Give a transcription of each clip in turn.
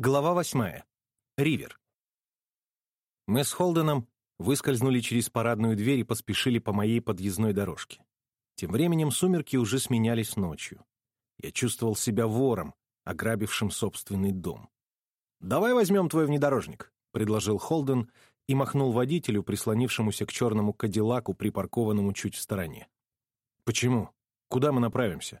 Глава восьмая. Ривер. Мы с Холденом выскользнули через парадную дверь и поспешили по моей подъездной дорожке. Тем временем сумерки уже сменялись ночью. Я чувствовал себя вором, ограбившим собственный дом. «Давай возьмем твой внедорожник», — предложил Холден и махнул водителю, прислонившемуся к черному кадиллаку, припаркованному чуть в стороне. «Почему? Куда мы направимся?»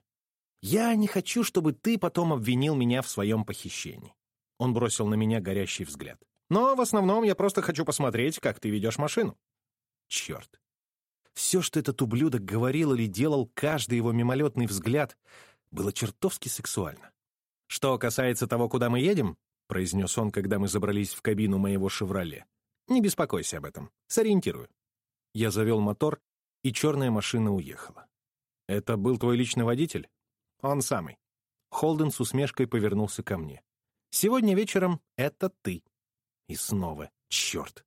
«Я не хочу, чтобы ты потом обвинил меня в своем похищении. Он бросил на меня горящий взгляд. «Но в основном я просто хочу посмотреть, как ты ведешь машину». Черт. Все, что этот ублюдок говорил или делал, каждый его мимолетный взгляд, было чертовски сексуально. «Что касается того, куда мы едем», — произнес он, когда мы забрались в кабину моего «Шевроле», «не беспокойся об этом, сориентирую». Я завел мотор, и черная машина уехала. «Это был твой личный водитель?» «Он самый». Холден с усмешкой повернулся ко мне. Сегодня вечером это ты. И снова, черт.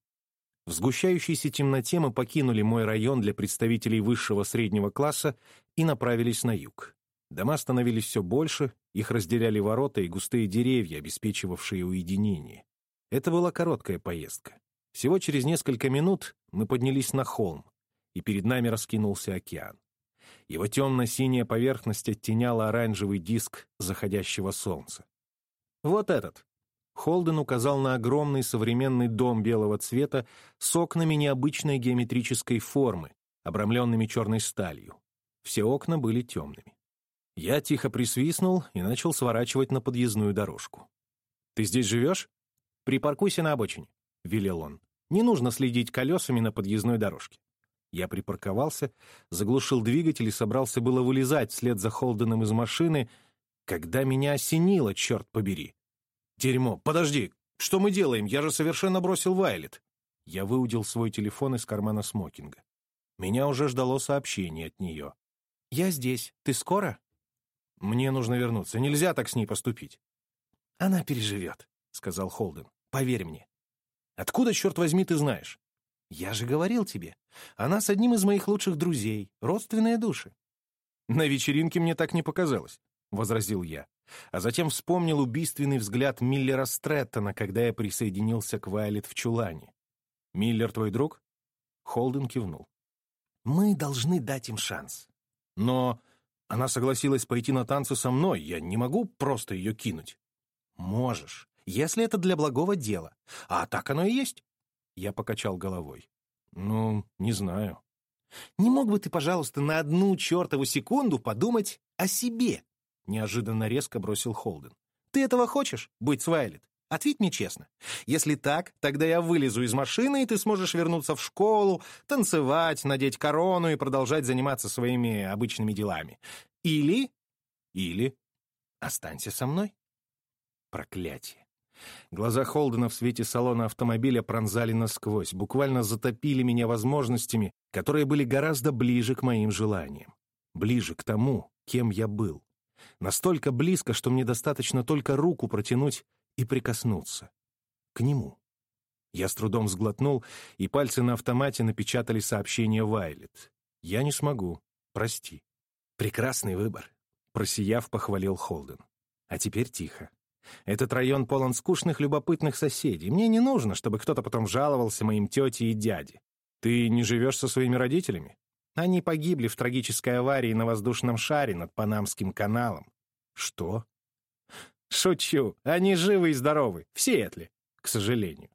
В сгущающейся темноте мы покинули мой район для представителей высшего среднего класса и направились на юг. Дома становились все больше, их разделяли ворота и густые деревья, обеспечивавшие уединение. Это была короткая поездка. Всего через несколько минут мы поднялись на холм, и перед нами раскинулся океан. Его темно-синяя поверхность оттеняла оранжевый диск заходящего солнца. «Вот этот». Холден указал на огромный современный дом белого цвета с окнами необычной геометрической формы, обрамленными черной сталью. Все окна были темными. Я тихо присвистнул и начал сворачивать на подъездную дорожку. «Ты здесь живешь?» «Припаркуйся на обочине», — велел он. «Не нужно следить колесами на подъездной дорожке». Я припарковался, заглушил двигатель и собрался было вылезать вслед за Холденом из машины, когда меня осенило, черт побери. Дерьмо, подожди, что мы делаем? Я же совершенно бросил Вайлет. Я выудил свой телефон из кармана смокинга. Меня уже ждало сообщение от нее. «Я здесь. Ты скоро?» «Мне нужно вернуться. Нельзя так с ней поступить». «Она переживет», — сказал Холден. «Поверь мне». «Откуда, черт возьми, ты знаешь?» «Я же говорил тебе. Она с одним из моих лучших друзей. Родственные души». «На вечеринке мне так не показалось. — возразил я, а затем вспомнил убийственный взгляд Миллера Стрэттона, когда я присоединился к Вайлет в чулане. «Миллер твой друг?» Холден кивнул. «Мы должны дать им шанс». «Но она согласилась пойти на танцы со мной, я не могу просто ее кинуть». «Можешь, если это для благого дела. А так оно и есть». Я покачал головой. «Ну, не знаю». «Не мог бы ты, пожалуйста, на одну чертову секунду подумать о себе?» — неожиданно резко бросил Холден. «Ты этого хочешь, быть с Вайлет? Ответь мне честно. Если так, тогда я вылезу из машины, и ты сможешь вернуться в школу, танцевать, надеть корону и продолжать заниматься своими обычными делами. Или... Или... Останься со мной. Проклятие. Глаза Холдена в свете салона автомобиля пронзали насквозь, буквально затопили меня возможностями, которые были гораздо ближе к моим желаниям. Ближе к тому, кем я был. Настолько близко, что мне достаточно только руку протянуть и прикоснуться. К нему. Я с трудом сглотнул, и пальцы на автомате напечатали сообщение Вайлет. «Я не смогу. Прости». «Прекрасный выбор», — просияв, похвалил Холден. «А теперь тихо. Этот район полон скучных, любопытных соседей. Мне не нужно, чтобы кто-то потом жаловался моим тете и дяде. Ты не живешь со своими родителями?» Они погибли в трагической аварии на воздушном шаре над Панамским каналом. Что? Шучу. Они живы и здоровы. В Сиэтле, к сожалению.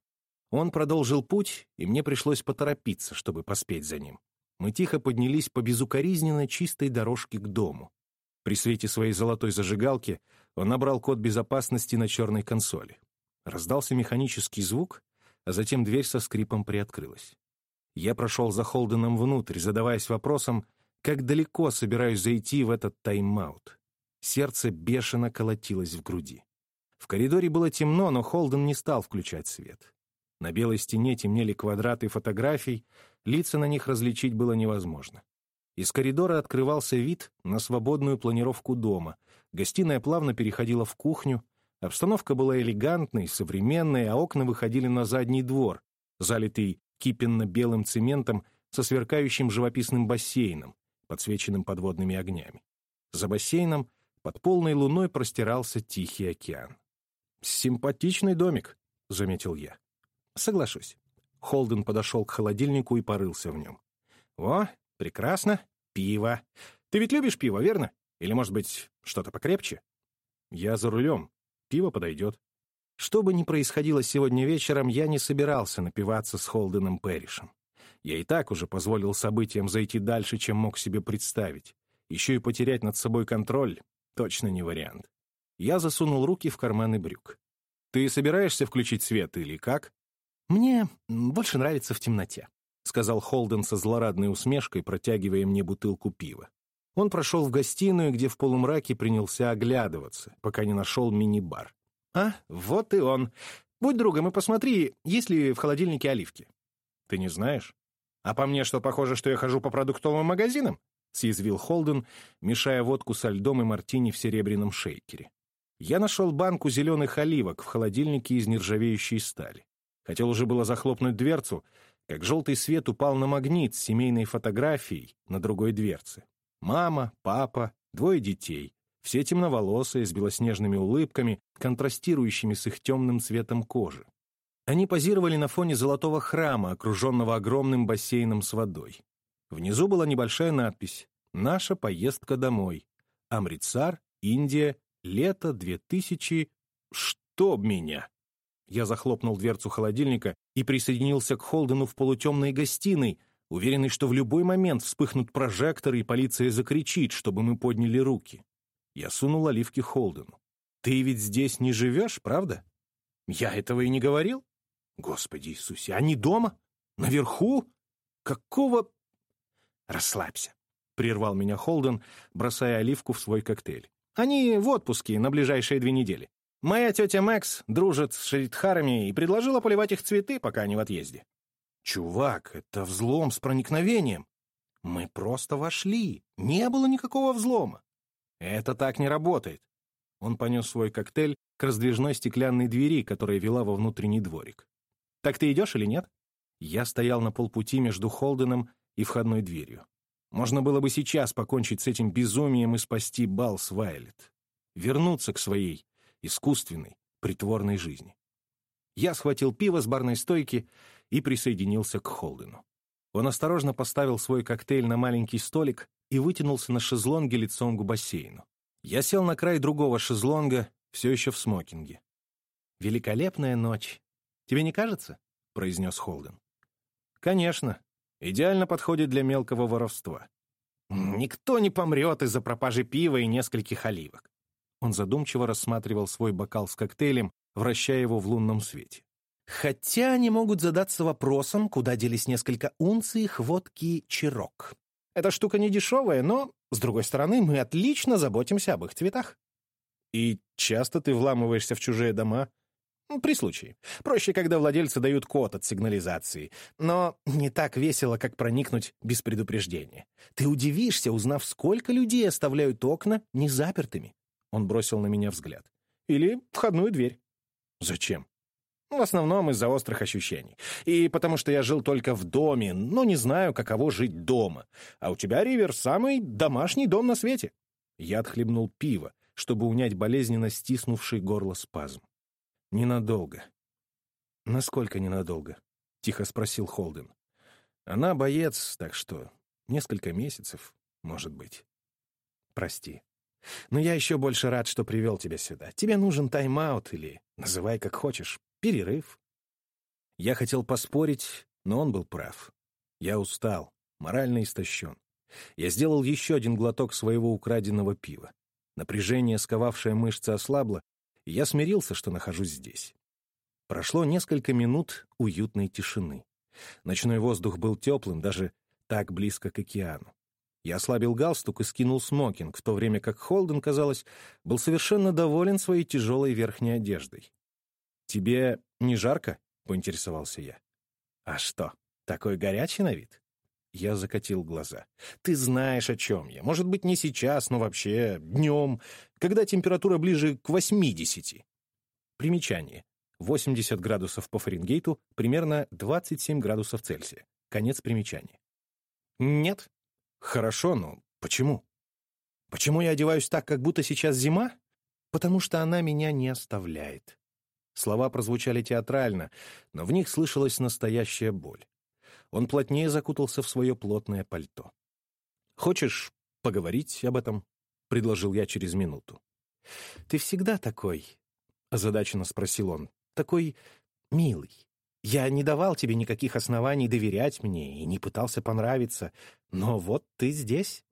Он продолжил путь, и мне пришлось поторопиться, чтобы поспеть за ним. Мы тихо поднялись по безукоризненно чистой дорожке к дому. При свете своей золотой зажигалки он набрал код безопасности на черной консоли. Раздался механический звук, а затем дверь со скрипом приоткрылась. Я прошел за Холденом внутрь, задаваясь вопросом, как далеко собираюсь зайти в этот тайм-аут. Сердце бешено колотилось в груди. В коридоре было темно, но Холден не стал включать свет. На белой стене темнели квадраты фотографий, лица на них различить было невозможно. Из коридора открывался вид на свободную планировку дома. Гостиная плавно переходила в кухню. Обстановка была элегантной, современной, а окна выходили на задний двор, залитый кипенно-белым цементом со сверкающим живописным бассейном, подсвеченным подводными огнями. За бассейном под полной луной простирался Тихий океан. «Симпатичный домик», — заметил я. «Соглашусь». Холден подошел к холодильнику и порылся в нем. «О, прекрасно. Пиво. Ты ведь любишь пиво, верно? Или, может быть, что-то покрепче?» «Я за рулем. Пиво подойдет». Что бы ни происходило сегодня вечером, я не собирался напиваться с Холденом Пэришем. Я и так уже позволил событиям зайти дальше, чем мог себе представить. Еще и потерять над собой контроль — точно не вариант. Я засунул руки в карманы брюк. «Ты собираешься включить свет или как?» «Мне больше нравится в темноте», — сказал Холден со злорадной усмешкой, протягивая мне бутылку пива. Он прошел в гостиную, где в полумраке принялся оглядываться, пока не нашел мини-бар. «А, вот и он. Будь другом и посмотри, есть ли в холодильнике оливки». «Ты не знаешь?» «А по мне что, похоже, что я хожу по продуктовым магазинам?» — съязвил Холден, мешая водку со льдом и мартини в серебряном шейкере. Я нашел банку зеленых оливок в холодильнике из нержавеющей стали. Хотел уже было захлопнуть дверцу, как желтый свет упал на магнит с семейной фотографией на другой дверце. Мама, папа, двое детей. Все темноволосые, с белоснежными улыбками, контрастирующими с их темным цветом кожи. Они позировали на фоне золотого храма, окруженного огромным бассейном с водой. Внизу была небольшая надпись «Наша поездка домой. Амритсар, Индия, лето 2000... Чтоб меня!» Я захлопнул дверцу холодильника и присоединился к Холдену в полутемной гостиной, уверенный, что в любой момент вспыхнут прожекторы и полиция закричит, чтобы мы подняли руки. Я сунул оливки Холдену. «Ты ведь здесь не живешь, правда?» «Я этого и не говорил». «Господи Иисусе, они дома? Наверху? Какого...» «Расслабься», — прервал меня Холден, бросая оливку в свой коктейль. «Они в отпуске на ближайшие две недели. Моя тетя Мэкс дружит с шридхарами и предложила поливать их цветы, пока они в отъезде». «Чувак, это взлом с проникновением». «Мы просто вошли. Не было никакого взлома. «Это так не работает». Он понес свой коктейль к раздвижной стеклянной двери, которая вела во внутренний дворик. «Так ты идешь или нет?» Я стоял на полпути между Холденом и входной дверью. Можно было бы сейчас покончить с этим безумием и спасти Балс Вайлет. Вернуться к своей искусственной, притворной жизни. Я схватил пиво с барной стойки и присоединился к Холдену. Он осторожно поставил свой коктейль на маленький столик и вытянулся на шезлонге лицом к бассейну. Я сел на край другого шезлонга, все еще в смокинге. «Великолепная ночь. Тебе не кажется?» — произнес Холден. «Конечно. Идеально подходит для мелкого воровства. Никто не помрет из-за пропажи пива и нескольких оливок». Он задумчиво рассматривал свой бокал с коктейлем, вращая его в лунном свете. «Хотя они могут задаться вопросом, куда делись несколько унций водки «Чирок». Эта штука не дешевая, но, с другой стороны, мы отлично заботимся об их цветах. И часто ты вламываешься в чужие дома? При случае. Проще, когда владельцы дают код от сигнализации. Но не так весело, как проникнуть без предупреждения. Ты удивишься, узнав, сколько людей оставляют окна незапертыми. Он бросил на меня взгляд. Или входную дверь. Зачем? В основном из-за острых ощущений. И потому что я жил только в доме, но не знаю, каково жить дома. А у тебя, Ривер, самый домашний дом на свете. Я отхлебнул пиво, чтобы унять болезненно стиснувший горло спазм. Ненадолго. Насколько ненадолго? Тихо спросил Холден. Она боец, так что несколько месяцев, может быть. Прости. Но я еще больше рад, что привел тебя сюда. Тебе нужен тайм-аут или называй как хочешь перерыв. Я хотел поспорить, но он был прав. Я устал, морально истощен. Я сделал еще один глоток своего украденного пива. Напряжение, сковавшее мышцы, ослабло, и я смирился, что нахожусь здесь. Прошло несколько минут уютной тишины. Ночной воздух был теплым, даже так близко к океану. Я ослабил галстук и скинул смокинг, в то время как Холден, казалось, был совершенно доволен своей тяжелой верхней одеждой. «Тебе не жарко?» — поинтересовался я. «А что, такой горячий на вид?» Я закатил глаза. «Ты знаешь, о чем я. Может быть, не сейчас, но вообще днем, когда температура ближе к 80. Примечание. 80 градусов по Фаренгейту, примерно 27 градусов Цельсия. Конец примечания. Нет. Хорошо, но почему? Почему я одеваюсь так, как будто сейчас зима? Потому что она меня не оставляет. Слова прозвучали театрально, но в них слышалась настоящая боль. Он плотнее закутался в свое плотное пальто. «Хочешь поговорить об этом?» — предложил я через минуту. «Ты всегда такой?» — озадаченно спросил он. «Такой милый. Я не давал тебе никаких оснований доверять мне и не пытался понравиться, но вот ты здесь».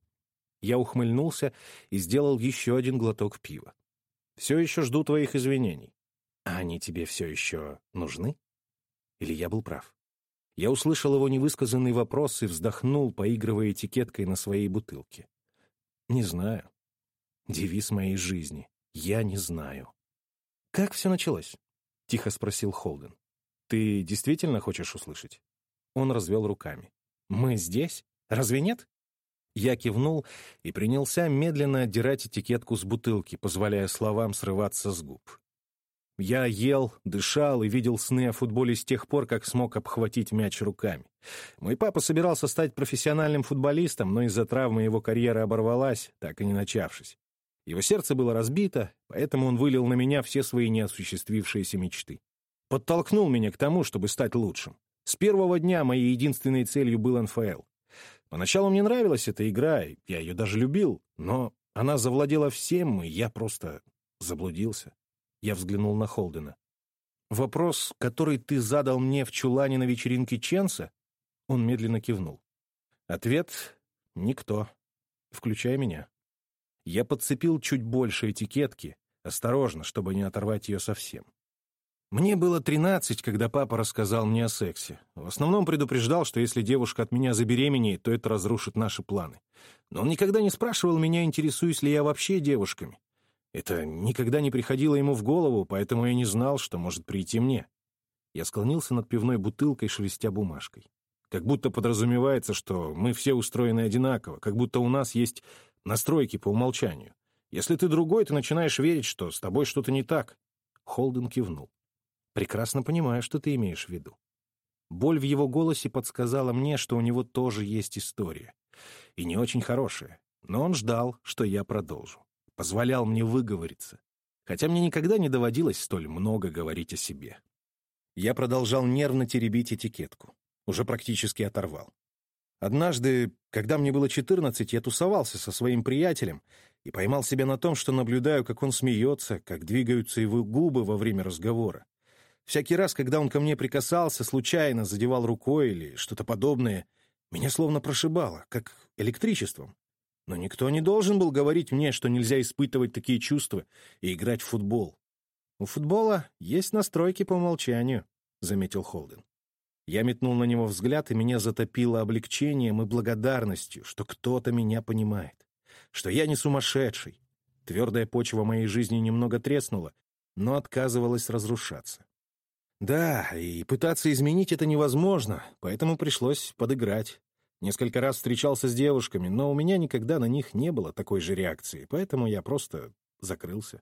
Я ухмыльнулся и сделал еще один глоток пива. «Все еще жду твоих извинений. А они тебе все еще нужны? Или я был прав?» Я услышал его невысказанный вопрос и вздохнул, поигрывая этикеткой на своей бутылке. «Не знаю. Девиз моей жизни. Я не знаю». «Как все началось?» — тихо спросил Холден. «Ты действительно хочешь услышать?» Он развел руками. «Мы здесь? Разве нет?» Я кивнул и принялся медленно отдирать этикетку с бутылки, позволяя словам срываться с губ. Я ел, дышал и видел сны о футболе с тех пор, как смог обхватить мяч руками. Мой папа собирался стать профессиональным футболистом, но из-за травмы его карьера оборвалась, так и не начавшись. Его сердце было разбито, поэтому он вылил на меня все свои неосуществившиеся мечты. Подтолкнул меня к тому, чтобы стать лучшим. С первого дня моей единственной целью был НФЛ. Поначалу мне нравилась эта игра, я ее даже любил, но она завладела всем, и я просто заблудился. Я взглянул на Холдена. «Вопрос, который ты задал мне в чулане на вечеринке Ченса?» Он медленно кивнул. Ответ — никто, включая меня. Я подцепил чуть больше этикетки, осторожно, чтобы не оторвать ее совсем. Мне было тринадцать, когда папа рассказал мне о сексе. В основном предупреждал, что если девушка от меня забеременеет, то это разрушит наши планы. Но он никогда не спрашивал меня, интересуюсь ли я вообще девушками. Это никогда не приходило ему в голову, поэтому я не знал, что может прийти мне. Я склонился над пивной бутылкой, шелестя бумажкой. Как будто подразумевается, что мы все устроены одинаково, как будто у нас есть настройки по умолчанию. Если ты другой, ты начинаешь верить, что с тобой что-то не так. Холден кивнул. Прекрасно понимаю, что ты имеешь в виду. Боль в его голосе подсказала мне, что у него тоже есть история. И не очень хорошая. Но он ждал, что я продолжу позволял мне выговориться, хотя мне никогда не доводилось столь много говорить о себе. Я продолжал нервно теребить этикетку, уже практически оторвал. Однажды, когда мне было 14, я тусовался со своим приятелем и поймал себя на том, что наблюдаю, как он смеется, как двигаются его губы во время разговора. Всякий раз, когда он ко мне прикасался, случайно задевал рукой или что-то подобное, меня словно прошибало, как электричеством. Но никто не должен был говорить мне, что нельзя испытывать такие чувства и играть в футбол. «У футбола есть настройки по умолчанию», — заметил Холден. Я метнул на него взгляд, и меня затопило облегчением и благодарностью, что кто-то меня понимает, что я не сумасшедший. Твердая почва моей жизни немного треснула, но отказывалась разрушаться. Да, и пытаться изменить это невозможно, поэтому пришлось подыграть. Несколько раз встречался с девушками, но у меня никогда на них не было такой же реакции, поэтому я просто закрылся.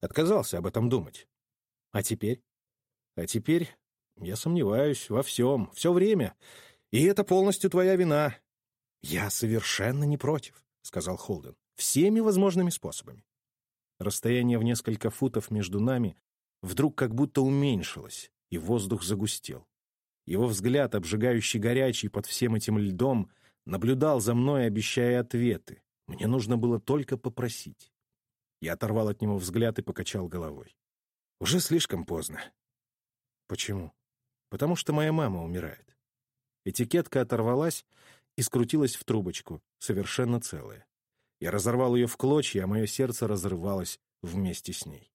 Отказался об этом думать. А теперь? А теперь я сомневаюсь во всем, все время. И это полностью твоя вина. Я совершенно не против, — сказал Холден, — всеми возможными способами. Расстояние в несколько футов между нами вдруг как будто уменьшилось, и воздух загустел. Его взгляд, обжигающий горячий под всем этим льдом, наблюдал за мной, обещая ответы. Мне нужно было только попросить. Я оторвал от него взгляд и покачал головой. Уже слишком поздно. Почему? Потому что моя мама умирает. Этикетка оторвалась и скрутилась в трубочку, совершенно целая. Я разорвал ее в клочья, а мое сердце разрывалось вместе с ней.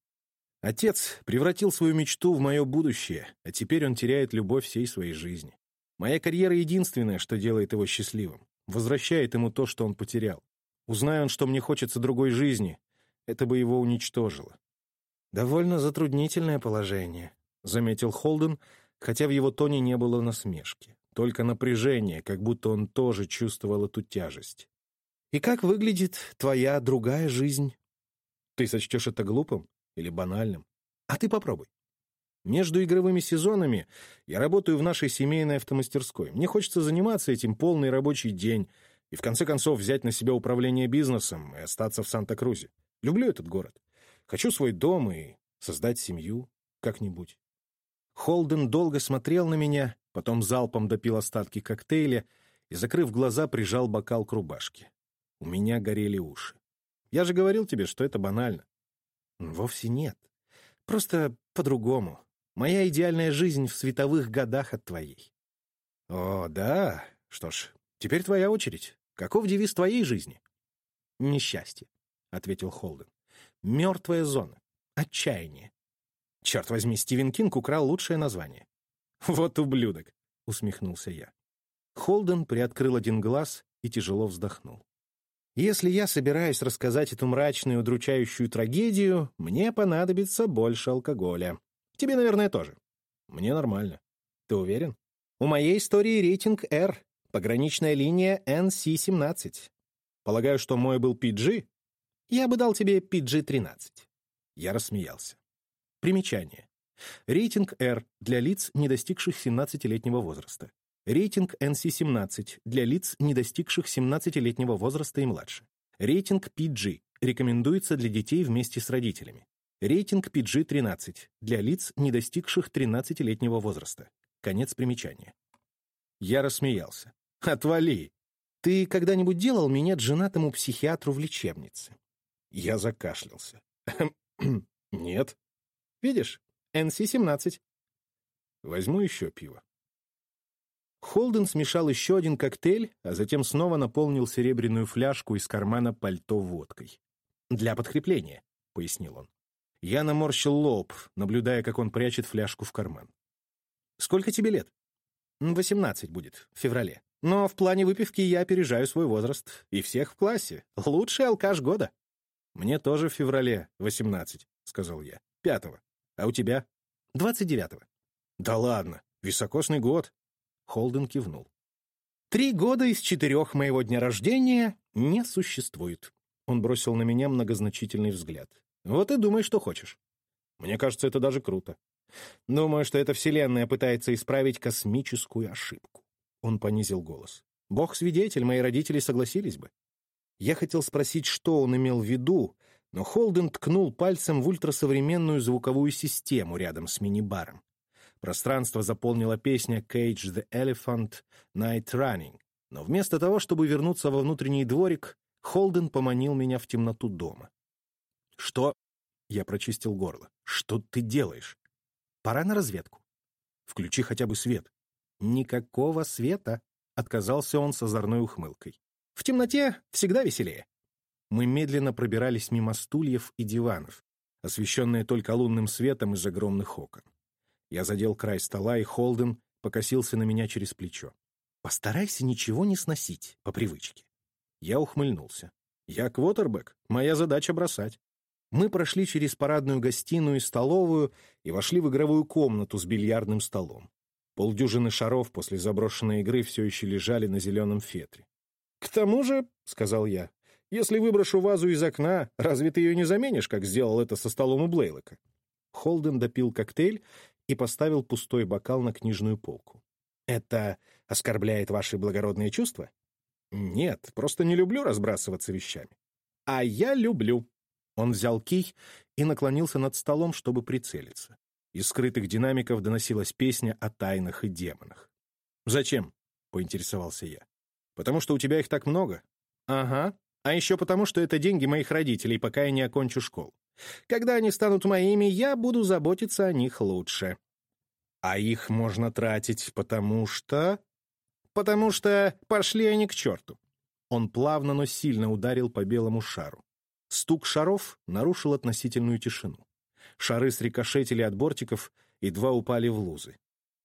Отец превратил свою мечту в мое будущее, а теперь он теряет любовь всей своей жизни. Моя карьера единственное, что делает его счастливым, возвращает ему то, что он потерял. Узнай он, что мне хочется другой жизни, это бы его уничтожило. «Довольно затруднительное положение», — заметил Холден, хотя в его тоне не было насмешки, только напряжение, как будто он тоже чувствовал эту тяжесть. «И как выглядит твоя другая жизнь?» «Ты сочтешь это глупым?» Или банальным. А ты попробуй. Между игровыми сезонами я работаю в нашей семейной автомастерской. Мне хочется заниматься этим полный рабочий день и в конце концов взять на себя управление бизнесом и остаться в Санта-Крузе. Люблю этот город. Хочу свой дом и создать семью. как-нибудь». Холден долго смотрел на меня, потом залпом допил остатки коктейля и, закрыв глаза, прижал бокал к рубашке. У меня горели уши. «Я же говорил тебе, что это банально». «Вовсе нет. Просто по-другому. Моя идеальная жизнь в световых годах от твоей». «О, да? Что ж, теперь твоя очередь. Каков девиз твоей жизни?» «Несчастье», — ответил Холден. «Мертвая зона. Отчаяние. Черт возьми, Стивен Кинг украл лучшее название». «Вот ублюдок», — усмехнулся я. Холден приоткрыл один глаз и тяжело вздохнул. «Если я собираюсь рассказать эту мрачную, удручающую трагедию, мне понадобится больше алкоголя. Тебе, наверное, тоже. Мне нормально. Ты уверен? У моей истории рейтинг R, пограничная линия NC-17. Полагаю, что мой был PG? Я бы дал тебе PG-13. Я рассмеялся. Примечание. Рейтинг R для лиц, не достигших 17-летнего возраста. Рейтинг NC-17 для лиц, не достигших 17-летнего возраста и младше. Рейтинг PG рекомендуется для детей вместе с родителями. Рейтинг PG-13 для лиц, не достигших 13-летнего возраста. Конец примечания. Я рассмеялся. «Отвали! Ты когда-нибудь делал меня женатому психиатру в лечебнице?» Я закашлялся. «Нет». «Видишь, NC-17». «Возьму еще пиво». Холден смешал еще один коктейль, а затем снова наполнил серебряную фляжку из кармана пальто водкой. «Для подкрепления», — пояснил он. Я наморщил лоб, наблюдая, как он прячет фляжку в карман. «Сколько тебе лет?» «Восемнадцать будет, в феврале. Но в плане выпивки я опережаю свой возраст. И всех в классе. Лучший алкаш года». «Мне тоже в феврале восемнадцать», — сказал я. «Пятого. А у тебя?» «Двадцать девятого». «Да ладно, високосный год. Холден кивнул. «Три года из четырех моего дня рождения не существует». Он бросил на меня многозначительный взгляд. «Вот и думай, что хочешь». «Мне кажется, это даже круто. Думаю, что эта вселенная пытается исправить космическую ошибку». Он понизил голос. «Бог свидетель, мои родители согласились бы». Я хотел спросить, что он имел в виду, но Холден ткнул пальцем в ультрасовременную звуковую систему рядом с мини-баром. Пространство заполнила песня «Cage the Elephant Night Running», но вместо того, чтобы вернуться во внутренний дворик, Холден поманил меня в темноту дома. «Что?» — я прочистил горло. «Что ты делаешь?» «Пора на разведку». «Включи хотя бы свет». «Никакого света», — отказался он с озорной ухмылкой. «В темноте всегда веселее». Мы медленно пробирались мимо стульев и диванов, освещенные только лунным светом из огромных окон. Я задел край стола, и Холден покосился на меня через плечо. «Постарайся ничего не сносить, по привычке». Я ухмыльнулся. «Я квотербек, моя задача бросать». Мы прошли через парадную гостиную и столовую и вошли в игровую комнату с бильярдным столом. Полдюжины шаров после заброшенной игры все еще лежали на зеленом фетре. «К тому же», — сказал я, — «если выброшу вазу из окна, разве ты ее не заменишь, как сделал это со столом у Блейлока?» Холден допил коктейль и поставил пустой бокал на книжную полку. «Это оскорбляет ваши благородные чувства?» «Нет, просто не люблю разбрасываться вещами». «А я люблю». Он взял кий и наклонился над столом, чтобы прицелиться. Из скрытых динамиков доносилась песня о тайнах и демонах. «Зачем?» — поинтересовался я. «Потому что у тебя их так много?» «Ага. А еще потому, что это деньги моих родителей, пока я не окончу школу. Когда они станут моими, я буду заботиться о них лучше. А их можно тратить, потому что... Потому что пошли они к черту. Он плавно, но сильно ударил по белому шару. Стук шаров нарушил относительную тишину. Шары срикошетили от бортиков, и два упали в лузы.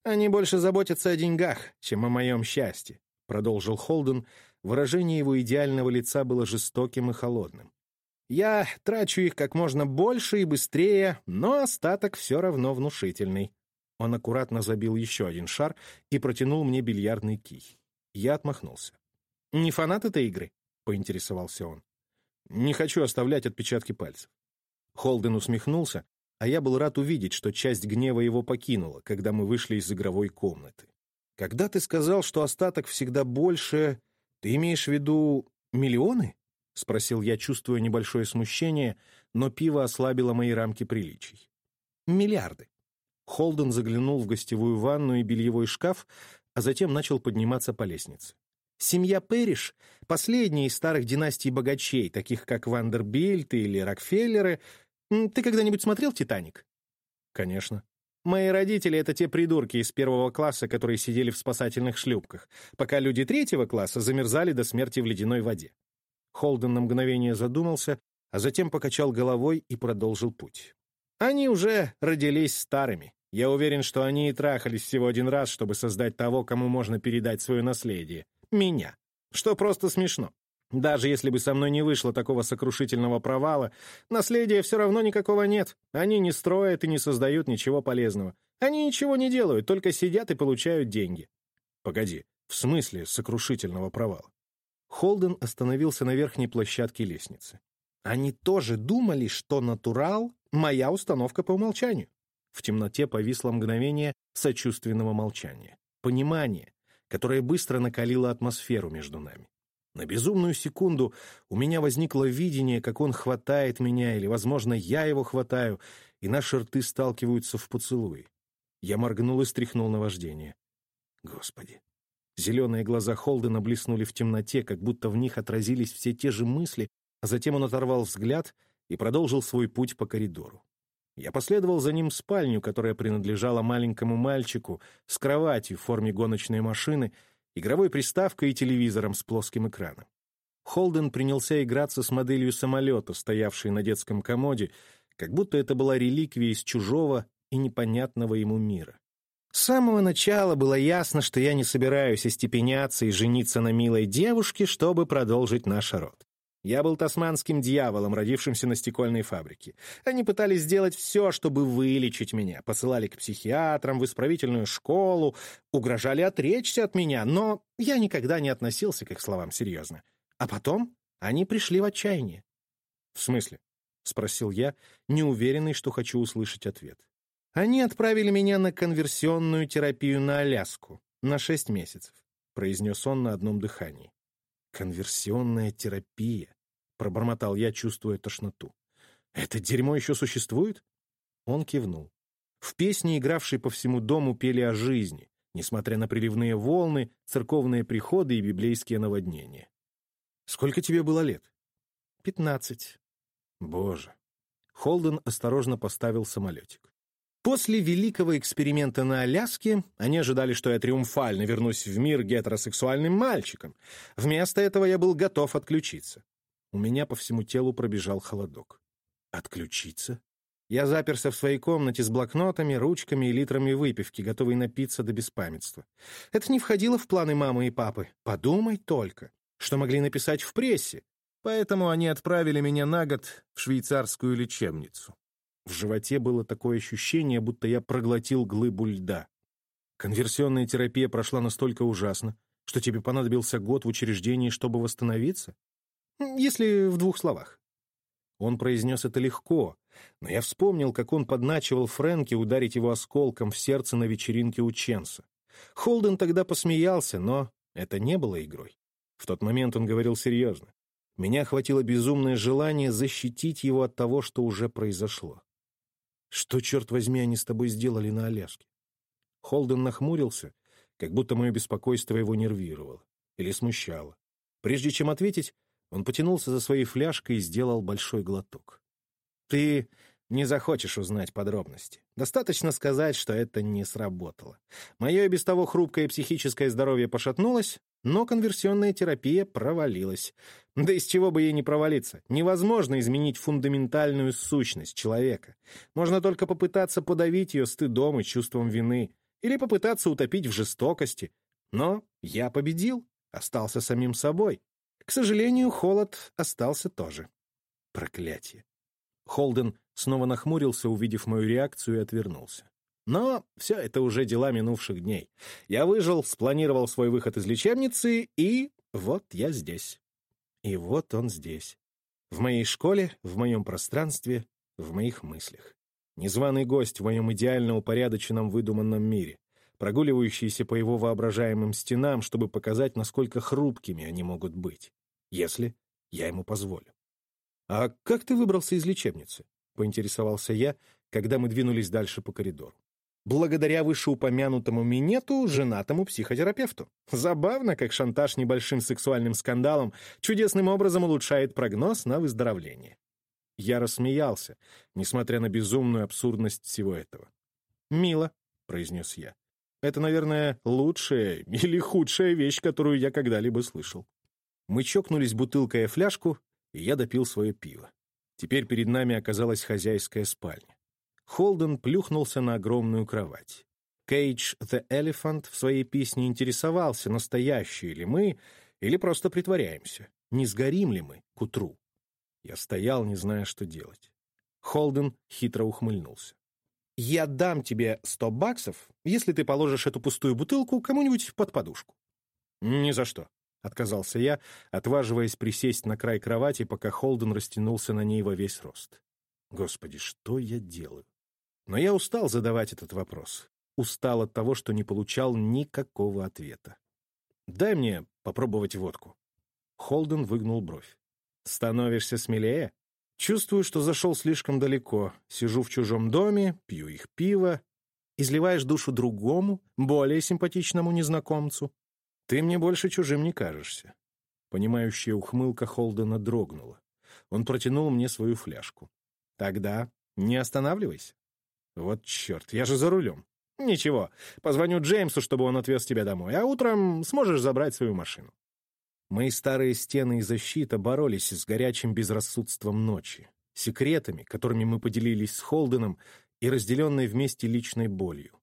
«Они больше заботятся о деньгах, чем о моем счастье», — продолжил Холден. Выражение его идеального лица было жестоким и холодным. Я трачу их как можно больше и быстрее, но остаток все равно внушительный. Он аккуратно забил еще один шар и протянул мне бильярдный кий. Я отмахнулся. «Не фанат этой игры?» — поинтересовался он. «Не хочу оставлять отпечатки пальцев». Холден усмехнулся, а я был рад увидеть, что часть гнева его покинула, когда мы вышли из игровой комнаты. «Когда ты сказал, что остаток всегда больше, ты имеешь в виду миллионы?» — спросил я, чувствуя небольшое смущение, но пиво ослабило мои рамки приличий. «Миллиарды. Холден заглянул в гостевую ванну и бельевой шкаф, а затем начал подниматься по лестнице. Семья Перриш — последняя из старых династий богачей, таких как Вандербильты или Рокфеллеры. Ты когда-нибудь смотрел «Титаник»? Конечно. Мои родители — это те придурки из первого класса, которые сидели в спасательных шлюпках, пока люди третьего класса замерзали до смерти в ледяной воде. Холден на мгновение задумался, а затем покачал головой и продолжил путь. Они уже родились старыми. Я уверен, что они и трахались всего один раз, чтобы создать того, кому можно передать свое наследие. Меня. Что просто смешно. Даже если бы со мной не вышло такого сокрушительного провала, наследия все равно никакого нет. Они не строят и не создают ничего полезного. Они ничего не делают, только сидят и получают деньги. Погоди, в смысле сокрушительного провала? Холден остановился на верхней площадке лестницы. Они тоже думали, что натурал — моя установка по умолчанию. В темноте повисло мгновение сочувственного молчания. Понимание, которое быстро накалило атмосферу между нами. На безумную секунду у меня возникло видение, как он хватает меня, или, возможно, я его хватаю, и наши рты сталкиваются в поцелуи. Я моргнул и стряхнул на вождение. Господи, Зеленые глаза Холдена блеснули в темноте, как будто в них отразились все те же мысли, а затем он оторвал взгляд и продолжил свой путь по коридору. Я последовал за ним в спальню, которая принадлежала маленькому мальчику, с кроватью в форме гоночной машины, игровой приставкой и телевизором с плоским экраном. Холден принялся играться с моделью самолета, стоявшей на детском комоде, как будто это была реликвия из чужого и непонятного ему мира. С самого начала было ясно, что я не собираюсь остепеняться и жениться на милой девушке, чтобы продолжить наш род. Я был тасманским дьяволом, родившимся на стекольной фабрике. Они пытались сделать все, чтобы вылечить меня, посылали к психиатрам, в исправительную школу, угрожали отречься от меня, но я никогда не относился к их словам серьезно. А потом они пришли в отчаяние. «В смысле?» — спросил я, неуверенный, что хочу услышать ответ. Они отправили меня на конверсионную терапию на Аляску на шесть месяцев, произнес он на одном дыхании. Конверсионная терапия, пробормотал я, чувствуя тошноту. Это дерьмо еще существует? Он кивнул. В песне, игравшей по всему дому, пели о жизни, несмотря на приливные волны, церковные приходы и библейские наводнения. «Сколько тебе было лет?» «Пятнадцать». «Боже». Холден осторожно поставил самолетик. После великого эксперимента на Аляске они ожидали, что я триумфально вернусь в мир гетеросексуальным мальчиком. Вместо этого я был готов отключиться. У меня по всему телу пробежал холодок. Отключиться? Я заперся в своей комнате с блокнотами, ручками и литрами выпивки, готовый напиться до беспамятства. Это не входило в планы мамы и папы. Подумай только, что могли написать в прессе. Поэтому они отправили меня на год в швейцарскую лечебницу. В животе было такое ощущение, будто я проглотил глыбу льда. Конверсионная терапия прошла настолько ужасно, что тебе понадобился год в учреждении, чтобы восстановиться? Если в двух словах. Он произнес это легко, но я вспомнил, как он подначивал Фрэнки ударить его осколком в сердце на вечеринке у Ченса. Холден тогда посмеялся, но это не было игрой. В тот момент он говорил серьезно. Меня охватило безумное желание защитить его от того, что уже произошло. Что, черт возьми, они с тобой сделали на Аляске? Холден нахмурился, как будто мое беспокойство его нервировало или смущало. Прежде чем ответить, он потянулся за своей фляжкой и сделал большой глоток. «Ты не захочешь узнать подробности. Достаточно сказать, что это не сработало. Мое и без того хрупкое психическое здоровье пошатнулось, но конверсионная терапия провалилась. Да из чего бы ей не провалиться? Невозможно изменить фундаментальную сущность человека. Можно только попытаться подавить ее стыдом и чувством вины. Или попытаться утопить в жестокости. Но я победил, остался самим собой. К сожалению, холод остался тоже. Проклятие. Холден снова нахмурился, увидев мою реакцию, и отвернулся. Но все это уже дела минувших дней. Я выжил, спланировал свой выход из лечебницы, и вот я здесь. И вот он здесь. В моей школе, в моем пространстве, в моих мыслях. Незваный гость в моем идеально упорядоченном выдуманном мире, прогуливающийся по его воображаемым стенам, чтобы показать, насколько хрупкими они могут быть, если я ему позволю. «А как ты выбрался из лечебницы?» — поинтересовался я, когда мы двинулись дальше по коридору. Благодаря вышеупомянутому минету, женатому психотерапевту. Забавно, как шантаж небольшим сексуальным скандалом чудесным образом улучшает прогноз на выздоровление. Я рассмеялся, несмотря на безумную абсурдность всего этого. «Мило», — произнес я. «Это, наверное, лучшая или худшая вещь, которую я когда-либо слышал». Мы чокнулись бутылкой о фляжку, и я допил свое пиво. Теперь перед нами оказалась хозяйская спальня. Холден плюхнулся на огромную кровать. Кейдж the Elephant в своей песне интересовался, настоящие ли мы или просто притворяемся, не сгорим ли мы к утру. Я стоял, не зная, что делать. Холден хитро ухмыльнулся. «Я дам тебе сто баксов, если ты положишь эту пустую бутылку кому-нибудь под подушку». «Ни за что», — отказался я, отваживаясь присесть на край кровати, пока Холден растянулся на ней во весь рост. «Господи, что я делаю?» Но я устал задавать этот вопрос. Устал от того, что не получал никакого ответа. «Дай мне попробовать водку». Холден выгнул бровь. «Становишься смелее?» Чувствую, что зашел слишком далеко. Сижу в чужом доме, пью их пиво. Изливаешь душу другому, более симпатичному незнакомцу. Ты мне больше чужим не кажешься. Понимающая ухмылка Холдена дрогнула. Он протянул мне свою фляжку. Тогда не останавливайся. Вот черт, я же за рулем. Ничего, позвоню Джеймсу, чтобы он отвез тебя домой, а утром сможешь забрать свою машину. Мои старые стены и защита боролись с горячим безрассудством ночи, секретами, которыми мы поделились с Холденом и разделенной вместе личной болью.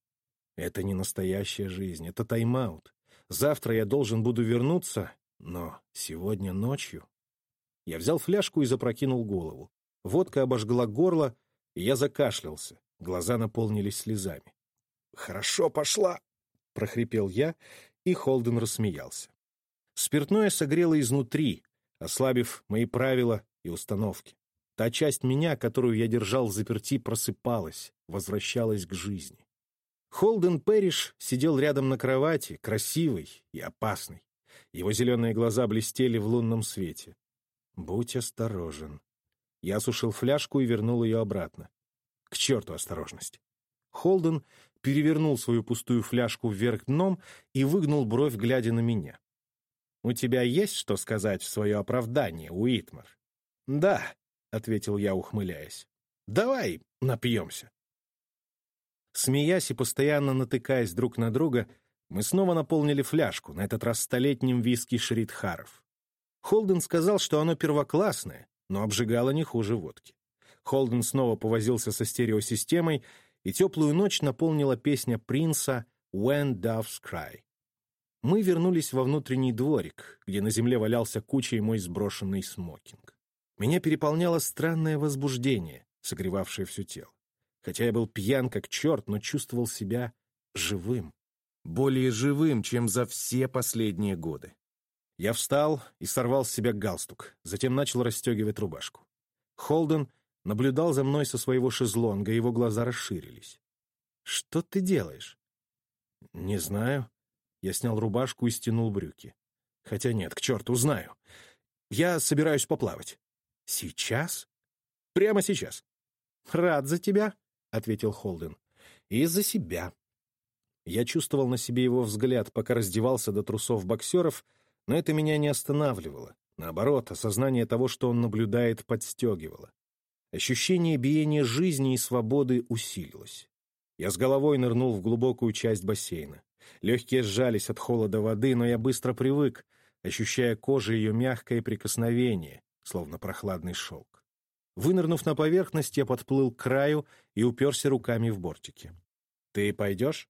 Это не настоящая жизнь, это тайм-аут. Завтра я должен буду вернуться, но сегодня ночью... Я взял фляжку и запрокинул голову. Водка обожгла горло, и я закашлялся. Глаза наполнились слезами. «Хорошо пошла!» — прохрипел я, и Холден рассмеялся. Спиртное согрело изнутри, ослабив мои правила и установки. Та часть меня, которую я держал в заперти, просыпалась, возвращалась к жизни. Холден Перриш сидел рядом на кровати, красивый и опасный. Его зеленые глаза блестели в лунном свете. «Будь осторожен». Я осушил фляжку и вернул ее обратно. К черту осторожность. Холден перевернул свою пустую фляжку вверх дном и выгнул бровь, глядя на меня. «У тебя есть что сказать в свое оправдание, Уитмар?» «Да», — ответил я, ухмыляясь. «Давай напьемся». Смеясь и постоянно натыкаясь друг на друга, мы снова наполнили фляжку, на этот раз столетним виски Шридхаров. Холден сказал, что оно первоклассное, но обжигало не хуже водки. Холден снова повозился со стереосистемой, и теплую ночь наполнила песня Принца «When Doves Cry». Мы вернулись во внутренний дворик, где на земле валялся кучей мой сброшенный смокинг. Меня переполняло странное возбуждение, согревавшее все тело. Хотя я был пьян как черт, но чувствовал себя живым. Более живым, чем за все последние годы. Я встал и сорвал с себя галстук, затем начал расстегивать рубашку. Холден наблюдал за мной со своего шезлонга, его глаза расширились. «Что ты делаешь?» «Не знаю». Я снял рубашку и стянул брюки. «Хотя нет, к черту, знаю. Я собираюсь поплавать». «Сейчас?» «Прямо сейчас». «Рад за тебя», — ответил Холден. «И за себя». Я чувствовал на себе его взгляд, пока раздевался до трусов боксеров, но это меня не останавливало. Наоборот, осознание того, что он наблюдает, подстегивало. Ощущение биения жизни и свободы усилилось. Я с головой нырнул в глубокую часть бассейна. Легкие сжались от холода воды, но я быстро привык, ощущая кожей ее мягкое прикосновение, словно прохладный шелк. Вынырнув на поверхность, я подплыл к краю и уперся руками в бортики. «Ты пойдешь?»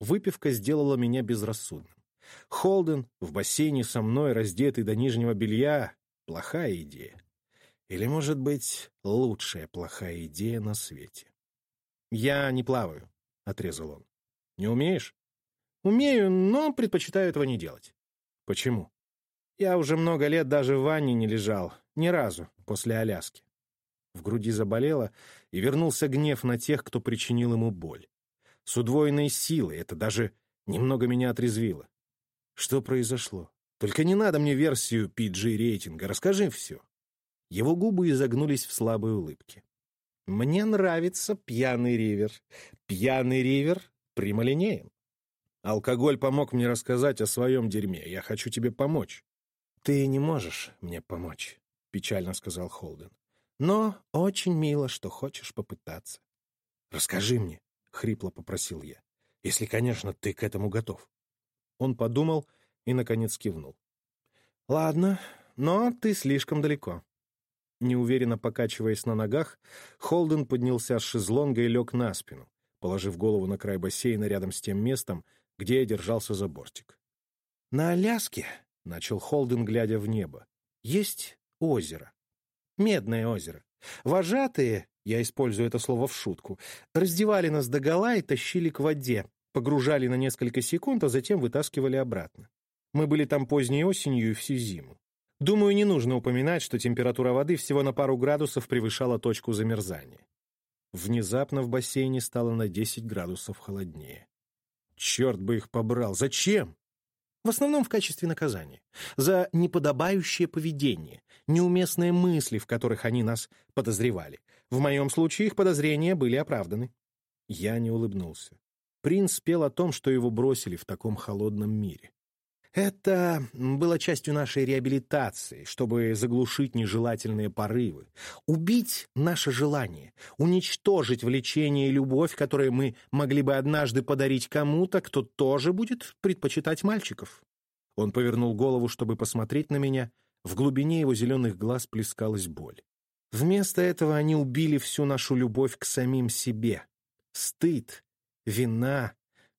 Выпивка сделала меня безрассудным. Холден в бассейне со мной, раздетый до нижнего белья — плохая идея. Или, может быть, лучшая плохая идея на свете. «Я не плаваю», — отрезал он. «Не умеешь?» «Умею, но предпочитаю этого не делать». «Почему?» «Я уже много лет даже в ванне не лежал. Ни разу после Аляски». В груди заболело, и вернулся гнев на тех, кто причинил ему боль. С удвоенной силой это даже немного меня отрезвило. Что произошло? Только не надо мне версию PG-рейтинга, расскажи все. Его губы изогнулись в слабой улыбке. Мне нравится пьяный ривер. Пьяный ривер прямолинеен. Алкоголь помог мне рассказать о своем дерьме. Я хочу тебе помочь. Ты не можешь мне помочь, — печально сказал Холден. Но очень мило, что хочешь попытаться. Расскажи мне, — хрипло попросил я. Если, конечно, ты к этому готов. Он подумал и, наконец, кивнул. Ладно, но ты слишком далеко. Неуверенно покачиваясь на ногах, Холден поднялся с шезлонга и лег на спину, положив голову на край бассейна рядом с тем местом, где я держался за бортик. «На Аляске», — начал Холден, глядя в небо, — «есть озеро. Медное озеро. Вожатые, я использую это слово в шутку, раздевали нас догола и тащили к воде, погружали на несколько секунд, а затем вытаскивали обратно. Мы были там поздней осенью и всю зиму. Думаю, не нужно упоминать, что температура воды всего на пару градусов превышала точку замерзания. Внезапно в бассейне стало на 10 градусов холоднее. Черт бы их побрал! Зачем? В основном в качестве наказания. За неподобающее поведение, неуместные мысли, в которых они нас подозревали. В моем случае их подозрения были оправданы. Я не улыбнулся. Принц спел о том, что его бросили в таком холодном мире. Это было частью нашей реабилитации, чтобы заглушить нежелательные порывы, убить наше желание, уничтожить влечение и любовь, которые мы могли бы однажды подарить кому-то, кто тоже будет предпочитать мальчиков. Он повернул голову, чтобы посмотреть на меня. В глубине его зеленых глаз плескалась боль. Вместо этого они убили всю нашу любовь к самим себе. Стыд, вина,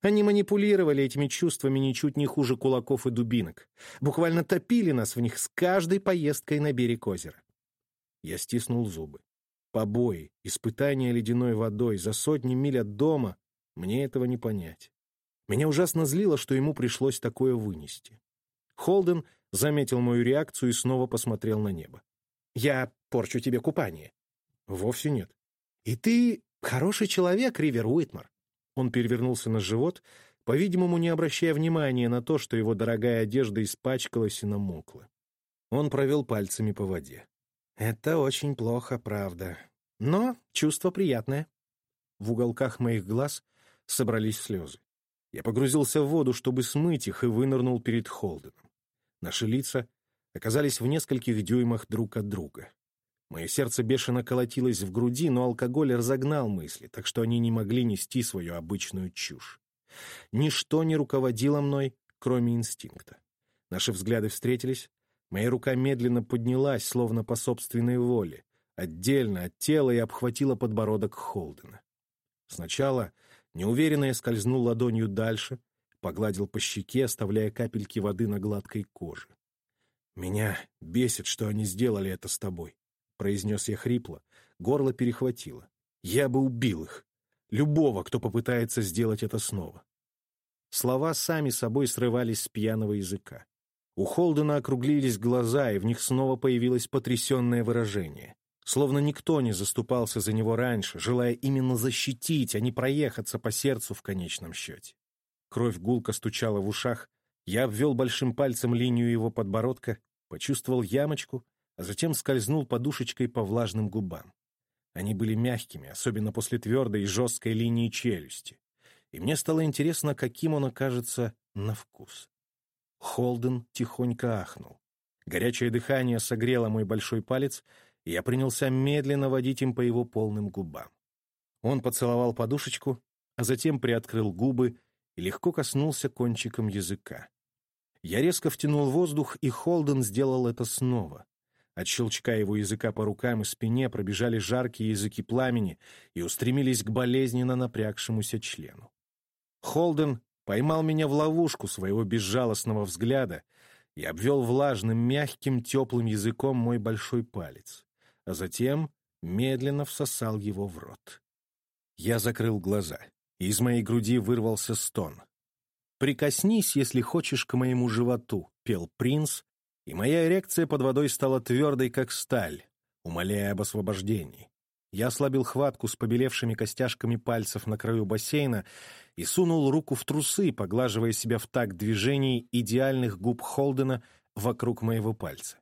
они манипулировали этими чувствами ничуть не хуже кулаков и дубинок. Буквально топили нас в них с каждой поездкой на берег озера. Я стиснул зубы. Побои, испытания ледяной водой за сотни миль от дома — мне этого не понять. Меня ужасно злило, что ему пришлось такое вынести. Холден заметил мою реакцию и снова посмотрел на небо. «Я порчу тебе купание». «Вовсе нет». «И ты хороший человек, Ривер Уитмар. Он перевернулся на живот, по-видимому, не обращая внимания на то, что его дорогая одежда испачкалась и намокла. Он провел пальцами по воде. «Это очень плохо, правда. Но чувство приятное». В уголках моих глаз собрались слезы. Я погрузился в воду, чтобы смыть их, и вынырнул перед Холденом. Наши лица оказались в нескольких дюймах друг от друга. Мое сердце бешено колотилось в груди, но алкоголь разогнал мысли, так что они не могли нести свою обычную чушь. Ничто не руководило мной, кроме инстинкта. Наши взгляды встретились. Моя рука медленно поднялась, словно по собственной воле, отдельно от тела и обхватила подбородок Холдена. Сначала неуверенно я скользнул ладонью дальше, погладил по щеке, оставляя капельки воды на гладкой коже. «Меня бесит, что они сделали это с тобой», — произнес я хрипло. Горло перехватило. «Я бы убил их. Любого, кто попытается сделать это снова». Слова сами собой срывались с пьяного языка. У Холдена округлились глаза, и в них снова появилось потрясенное выражение. Словно никто не заступался за него раньше, желая именно защитить, а не проехаться по сердцу в конечном счете. Кровь гулко стучала в ушах, я обвел большим пальцем линию его подбородка, почувствовал ямочку а затем скользнул подушечкой по влажным губам. Они были мягкими, особенно после твердой и жесткой линии челюсти. И мне стало интересно, каким он окажется на вкус. Холден тихонько ахнул. Горячее дыхание согрело мой большой палец, и я принялся медленно водить им по его полным губам. Он поцеловал подушечку, а затем приоткрыл губы и легко коснулся кончиком языка. Я резко втянул воздух, и Холден сделал это снова. От щелчка его языка по рукам и спине пробежали жаркие языки пламени и устремились к болезненно напрягшемуся члену. Холден поймал меня в ловушку своего безжалостного взгляда и обвел влажным, мягким, теплым языком мой большой палец, а затем медленно всосал его в рот. Я закрыл глаза, и из моей груди вырвался стон. «Прикоснись, если хочешь, к моему животу», — пел принц, и моя эрекция под водой стала твердой, как сталь, умоляя об освобождении. Я ослабил хватку с побелевшими костяшками пальцев на краю бассейна и сунул руку в трусы, поглаживая себя в такт движений идеальных губ Холдена вокруг моего пальца.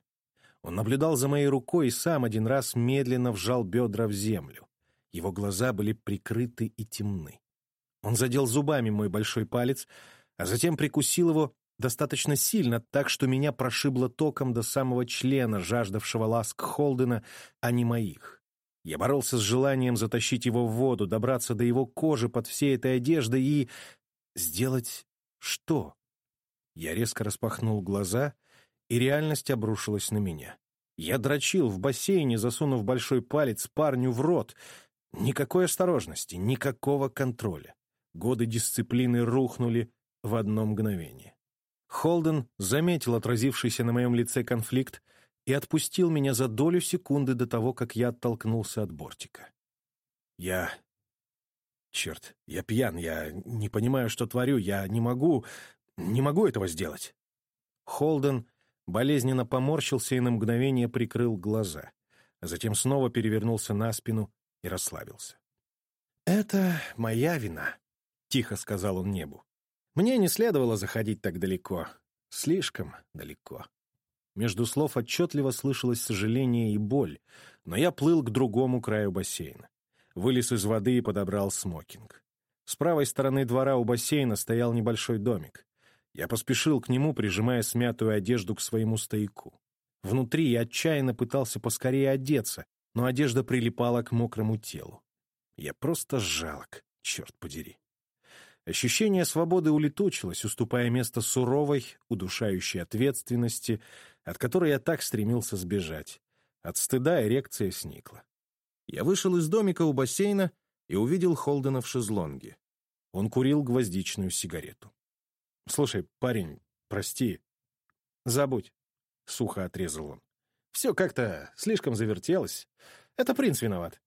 Он наблюдал за моей рукой и сам один раз медленно вжал бедра в землю. Его глаза были прикрыты и темны. Он задел зубами мой большой палец, а затем прикусил его достаточно сильно, так что меня прошибло током до самого члена, жаждавшего ласк Холдена, а не моих. Я боролся с желанием затащить его в воду, добраться до его кожи под всей этой одеждой и... Сделать что? Я резко распахнул глаза, и реальность обрушилась на меня. Я дрочил в бассейне, засунув большой палец парню в рот. Никакой осторожности, никакого контроля. Годы дисциплины рухнули в одно мгновение. Холден заметил отразившийся на моем лице конфликт и отпустил меня за долю секунды до того, как я оттолкнулся от бортика. Я... Черт, я пьян, я не понимаю, что творю, я не могу... не могу этого сделать. Холден болезненно поморщился и на мгновение прикрыл глаза, а затем снова перевернулся на спину и расслабился. «Это моя вина», тихо сказал он небу. Мне не следовало заходить так далеко. Слишком далеко. Между слов отчетливо слышалось сожаление и боль, но я плыл к другому краю бассейна. Вылез из воды и подобрал смокинг. С правой стороны двора у бассейна стоял небольшой домик. Я поспешил к нему, прижимая смятую одежду к своему стояку. Внутри я отчаянно пытался поскорее одеться, но одежда прилипала к мокрому телу. Я просто жалок, черт подери. Ощущение свободы улетучилось, уступая место суровой, удушающей ответственности, от которой я так стремился сбежать. От стыда эрекция сникла. Я вышел из домика у бассейна и увидел Холдена в шезлонге. Он курил гвоздичную сигарету. «Слушай, парень, прости». «Забудь», — сухо отрезал он. «Все как-то слишком завертелось. Это принц виноват».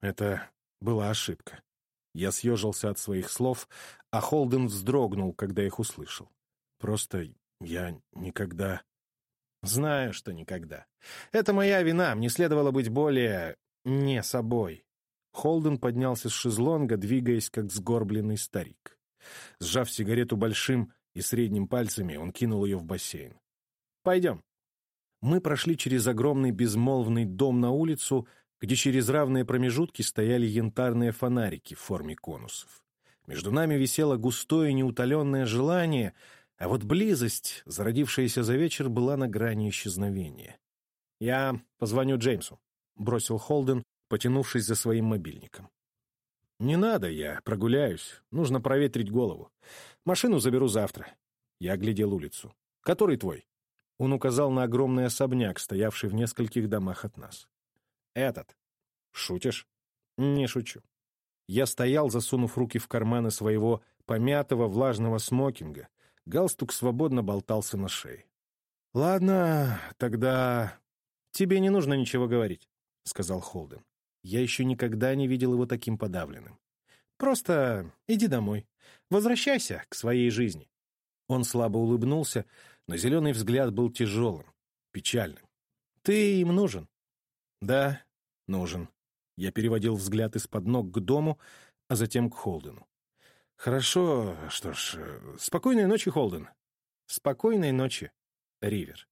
Это была ошибка. Я съежился от своих слов, а Холден вздрогнул, когда их услышал. Просто я никогда... Знаю, что никогда. Это моя вина, мне следовало быть более... не собой. Холден поднялся с шезлонга, двигаясь, как сгорбленный старик. Сжав сигарету большим и средним пальцами, он кинул ее в бассейн. «Пойдем». Мы прошли через огромный безмолвный дом на улицу, где через равные промежутки стояли янтарные фонарики в форме конусов. Между нами висело густое неутоленное желание, а вот близость, зародившаяся за вечер, была на грани исчезновения. «Я позвоню Джеймсу», — бросил Холден, потянувшись за своим мобильником. «Не надо, я прогуляюсь. Нужно проветрить голову. Машину заберу завтра». Я оглядел улицу. «Который твой?» Он указал на огромный особняк, стоявший в нескольких домах от нас. Этот. Шутишь? Не шучу. Я стоял, засунув руки в карманы своего помятого влажного смокинга. Галстук свободно болтался на шее. «Ладно, тогда тебе не нужно ничего говорить», — сказал Холден. Я еще никогда не видел его таким подавленным. «Просто иди домой. Возвращайся к своей жизни». Он слабо улыбнулся, но зеленый взгляд был тяжелым, печальным. «Ты им нужен. «Да, нужен». Я переводил взгляд из-под ног к дому, а затем к Холдену. «Хорошо, что ж, спокойной ночи, Холден». «Спокойной ночи, Ривер».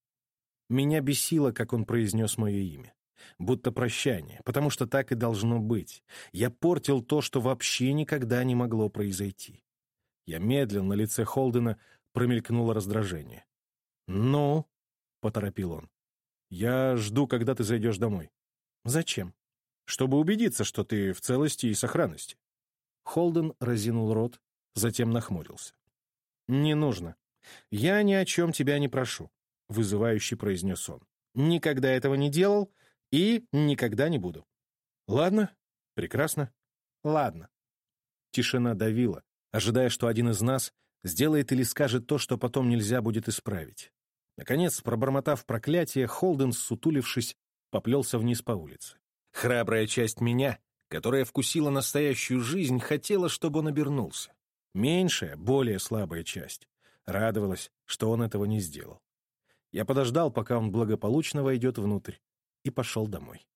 Меня бесило, как он произнес мое имя. Будто прощание, потому что так и должно быть. Я портил то, что вообще никогда не могло произойти. Я медленно на лице Холдена промелькнуло раздражение. «Ну?» — поторопил он. «Я жду, когда ты зайдешь домой». Зачем? Чтобы убедиться, что ты в целости и сохранности. Холден разинул рот, затем нахмурился. «Не нужно. Я ни о чем тебя не прошу», — вызывающе произнес он. «Никогда этого не делал и никогда не буду». «Ладно, прекрасно. Ладно». Тишина давила, ожидая, что один из нас сделает или скажет то, что потом нельзя будет исправить. Наконец, пробормотав проклятие, Холден, сутулившись, поплелся вниз по улице. Храбрая часть меня, которая вкусила настоящую жизнь, хотела, чтобы он обернулся. Меньшая, более слабая часть радовалась, что он этого не сделал. Я подождал, пока он благополучно войдет внутрь, и пошел домой.